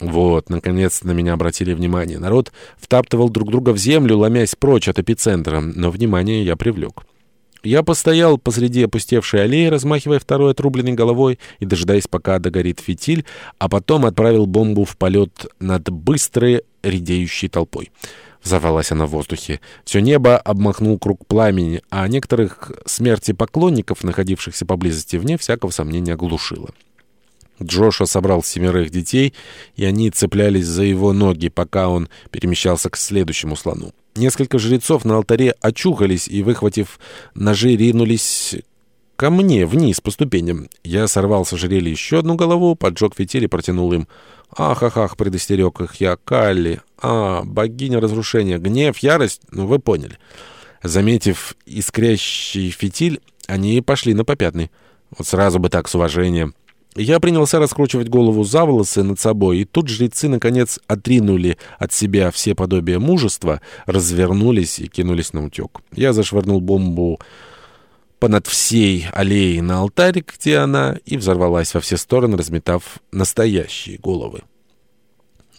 Вот, наконец на меня обратили внимание. Народ втаптывал друг друга в землю, ломясь прочь от эпицентра, но внимание я привлек. Я постоял посреди опустевшей аллеи, размахивая второй отрубленной головой и дожидаясь, пока догорит фитиль, а потом отправил бомбу в полет над быстрой редеющей толпой. Взорвалась она в воздухе. Все небо обмахнул круг пламени, а некоторых смерти поклонников, находившихся поблизости, вне всякого сомнения оглушило. Джоша собрал семерых детей, и они цеплялись за его ноги, пока он перемещался к следующему слону. Несколько жрецов на алтаре очухались и, выхватив ножи, ринулись ко мне вниз по ступеням. Я сорвал с ожерелья еще одну голову, поджег фитиль и протянул им. «Ах-ах-ах!» — предостерег их я. «Калли! А, богиня разрушения! Гнев, ярость! Ну, вы поняли». Заметив искрящий фитиль, они пошли на попятный. Вот сразу бы так, с уважением. Я принялся раскручивать голову за волосы над собой, и тут жрецы, наконец, отринули от себя все подобия мужества, развернулись и кинулись на утек. Я зашвырнул бомбу понад всей аллеей на алтарь, где она, и взорвалась во все стороны, разметав настоящие головы.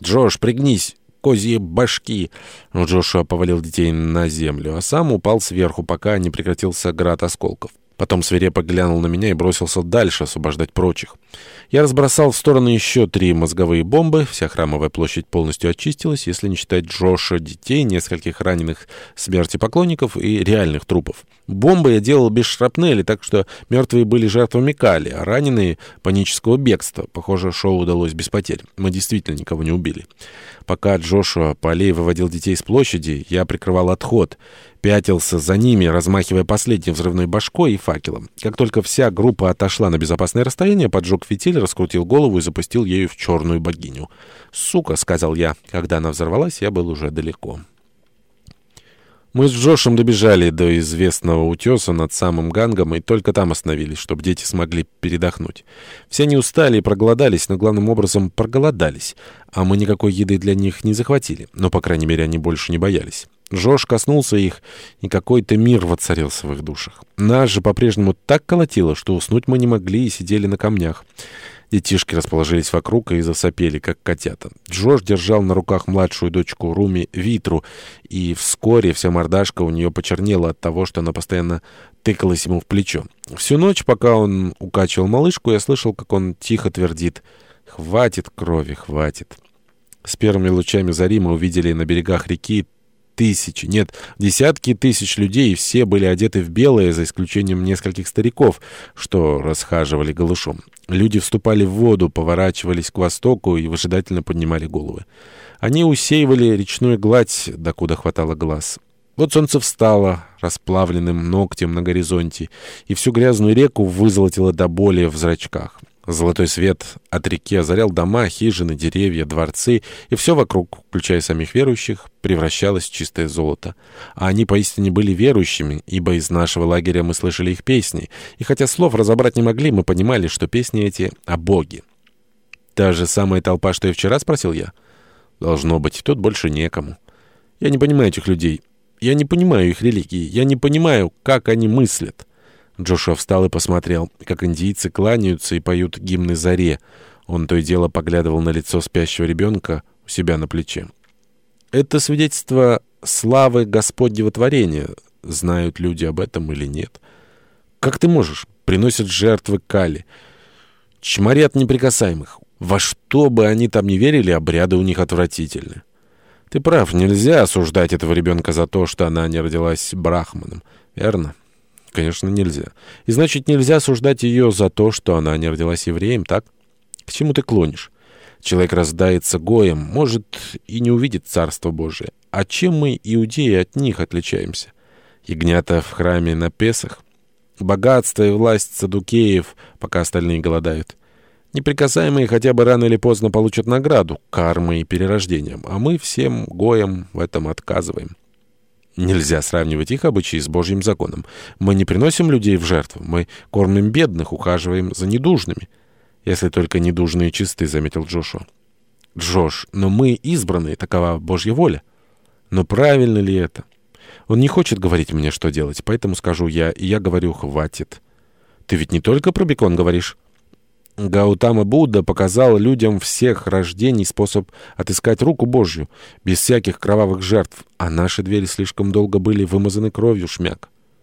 «Джош, пригнись!» козьи башки!» Джошуа повалил детей на землю, а сам упал сверху, пока не прекратился град осколков. Потом свирепо глянул на меня и бросился дальше освобождать прочих. Я разбросал в стороны еще три мозговые бомбы. Вся храмовая площадь полностью очистилась, если не считать Джоша, детей, нескольких раненых смерти поклонников и реальных трупов. Бомбы я делал без шрапнели, так что мертвые были жертвами кали, а раненые — панического бегства. Похоже, шоу удалось без потерь. Мы действительно никого не убили. Пока Джошуа по аллее выводил детей с площади, я прикрывал отход, пятился за ними, размахивая последней взрывной башкой и факелом. Как только вся группа отошла на безопасное расстояние, поджег фитиль, раскрутил голову и запустил ею в черную богиню. «Сука!» — сказал я. Когда она взорвалась, я был уже далеко. Мы с Джошем добежали до известного утеса над самым гангом и только там остановились, чтобы дети смогли передохнуть. Все они устали и проголодались, но главным образом проголодались, а мы никакой еды для них не захватили, но, по крайней мере, они больше не боялись. Жош коснулся их, и какой-то мир воцарился в их душах. Нас же по-прежнему так колотило, что уснуть мы не могли и сидели на камнях. Детишки расположились вокруг и засопели, как котята. Джош держал на руках младшую дочку Руми Витру, и вскоре вся мордашка у нее почернела от того, что она постоянно тыкалась ему в плечо. Всю ночь, пока он укачивал малышку, я слышал, как он тихо твердит «Хватит крови, хватит». С первыми лучами зари мы увидели на берегах реки тысячи, нет, десятки тысяч людей, все были одеты в белое, за исключением нескольких стариков, что расхаживали голышом. Люди вступали в воду, поворачивались к востоку и выжидательно поднимали головы. Они усеивали речную гладь, докуда хватало глаз. Вот солнце встало расплавленным ногтем на горизонте, и всю грязную реку вызолотило до боли в зрачках. Золотой свет от реки озарял дома, хижины, деревья, дворцы, и все вокруг, включая самих верующих, превращалось в чистое золото. А они поистине были верующими, ибо из нашего лагеря мы слышали их песни, и хотя слов разобрать не могли, мы понимали, что песни эти о Боге. «Та же самая толпа, что и вчера?» — спросил я. «Должно быть, тут больше некому. Я не понимаю этих людей. Я не понимаю их религии. Я не понимаю, как они мыслят». Джошуа встал и посмотрел, как индийцы кланяются и поют гимны заре. Он то и дело поглядывал на лицо спящего ребенка у себя на плече. Это свидетельство славы Господнего творения. Знают люди об этом или нет? Как ты можешь? Приносят жертвы Кали. Чморят неприкасаемых. Во что бы они там ни верили, обряды у них отвратительны. Ты прав, нельзя осуждать этого ребенка за то, что она не родилась брахманом. Верно? Конечно, нельзя. И значит, нельзя осуждать ее за то, что она не родилась евреем, так? К чему ты клонишь? Человек раздается гоем, может и не увидит Царство Божие. А чем мы, иудеи, от них отличаемся? Ягнята в храме на Песах? Богатство и власть садукеев, пока остальные голодают. Неприкасаемые хотя бы рано или поздно получат награду, кармой и перерождением, а мы всем гоем в этом отказываем. Нельзя сравнивать их обычаи с Божьим законом. Мы не приносим людей в жертву, мы кормим бедных, ухаживаем за недужными. Если только недужные чисты, заметил Джошуа. Джош, но мы избранные, такова Божья воля. Но правильно ли это? Он не хочет говорить мне, что делать, поэтому скажу я, и я говорю, хватит. Ты ведь не только про бекон говоришь? Гаутама Будда показал людям всех рождений способ отыскать руку Божью, без всяких кровавых жертв, а наши двери слишком долго были вымазаны кровью шмяк.